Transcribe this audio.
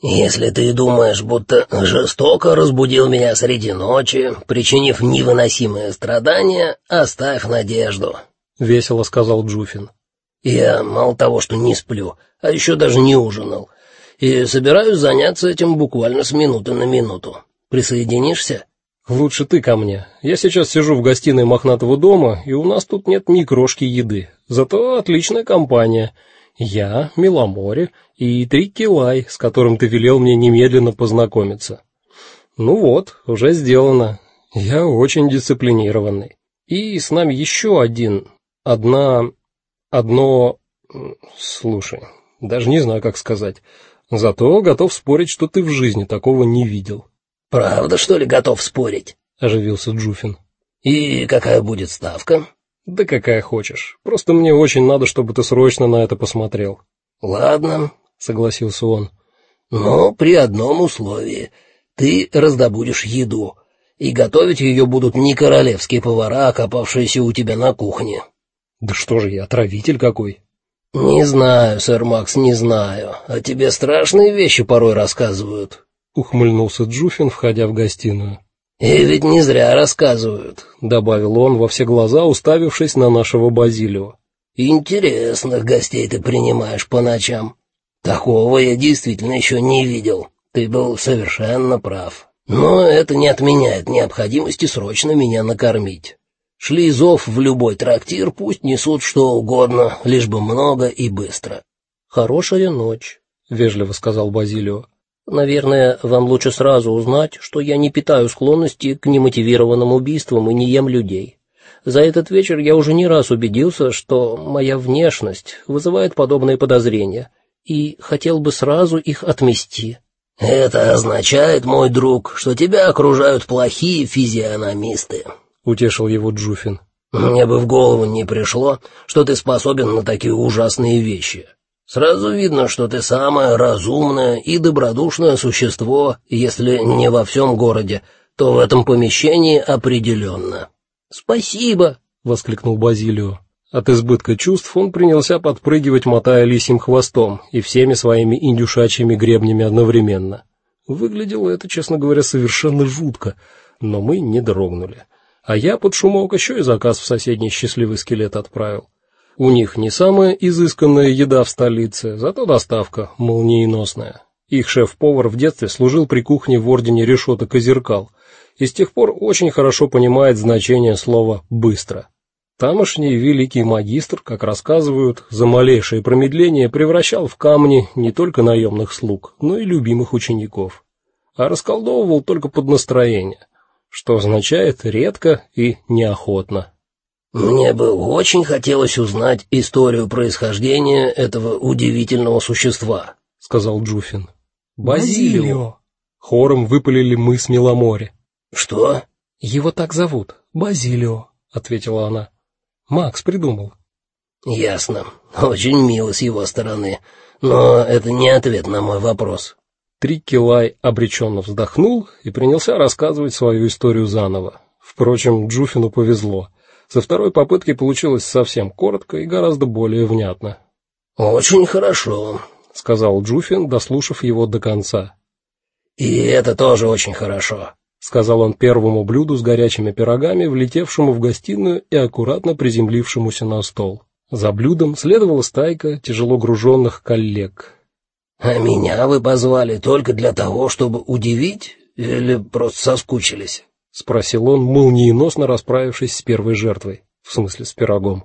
Если ты думаешь, будто жестоко разбудил меня среди ночи, причинив невыносимые страдания, оставь надежду, весело сказал Джуфин. Я мало того, что не сплю, а еще даже не ужинал, и собираюсь заняться этим буквально с минуты на минуту. Присоединишься? Лучше ты ко мне. Я сейчас сижу в гостиной Мохнатого дома, и у нас тут нет ни крошки еды. Зато отличная компания. Я, Миломоре и Трикки Лай, с которым ты велел мне немедленно познакомиться. Ну вот, уже сделано. Я очень дисциплинированный. И с нами еще один, одна, одно, слушай, даже не знаю, как сказать. Зато готов спорить, что ты в жизни такого не видел. Правда, что ли, готов спорить? оживился Джуфин. И какая будет ставка? Да какая хочешь. Просто мне очень надо, чтобы ты срочно на это посмотрел. Ладно, согласился он. Но при одном условии: ты раздобудешь еду, и готовить ее будут не королевские повара, окопавшиеся у тебя на кухне. Да что же я, отравитель какой? Не знаю, сэр Макс, не знаю. А тебе страшные вещи порой рассказывают, ухмыльнулся Джуфин, входя в гостиную. И ведь не зря рассказывают, добавил он во все глаза, уставившись на нашего Базилио. Интересных гостей ты принимаешь по ночам. Такого я действительно еще не видел. Ты был совершенно прав. Но это не отменяет необходимости срочно меня накормить. Шли зов в любой трактир, пусть несут что угодно, лишь бы много и быстро. Хорошая ночь, вежливо сказал Базилио. Наверное, вам лучше сразу узнать, что я не питаю склонности к немотивированным убийствам и не ем людей. За этот вечер я уже не раз убедился, что моя внешность вызывает подобные подозрения, и хотел бы сразу их отмести. Это означает, мой друг, что тебя окружают плохие физиономисты, утешил его Джуфин. Мне бы в голову не пришло, что ты способен на такие ужасные вещи. Сразу видно, что ты самое разумное и добродушное существо, если не во всем городе, то в этом помещении определенно. Спасибо, воскликнул Базилио. От избытка чувств он принялся подпрыгивать, мотая лисьим хвостом и всеми своими индюшачьими гребнями одновременно. Выглядело это, честно говоря, совершенно жутко, но мы не дрогнули. А я под шумок еще и заказ в соседний счастливый скелет отправил. У них не самая изысканная еда в столице, зато доставка молниеносная. Их шеф-повар в детстве служил при кухне в ордене решеток и зеркал, и с тех пор очень хорошо понимает значение слова быстро. Тамошний великий магистр, как рассказывают, за малейшее промедление превращал в камни не только наемных слуг, но и любимых учеников. А расколдовывал только под настроение, что означает редко и неохотно. Мне бы очень хотелось узнать историю происхождения этого удивительного существа, сказал Джуфин. Базилио. Хором выпалили мы с Миломоре. Что? Его так зовут, Базилио, ответила она. Макс придумал. Ясно. Очень мило с его стороны, но это не ответ на мой вопрос. Трикилай обреченно вздохнул и принялся рассказывать свою историю заново. Впрочем, Джуфину повезло. Со второй попытки получилось совсем коротко и гораздо более внятно. Очень хорошо, сказал Джуфин, дослушав его до конца. И это тоже очень хорошо, сказал он первому блюду с горячими пирогами, влетевшему в гостиную и аккуратно приземлившемуся на стол. За блюдом следовала стайка тяжело груженных коллег. А меня вы позвали только для того, чтобы удивить или просто соскучились? Спросил он, молниеносно расправившись с первой жертвой, в смысле с пирогом.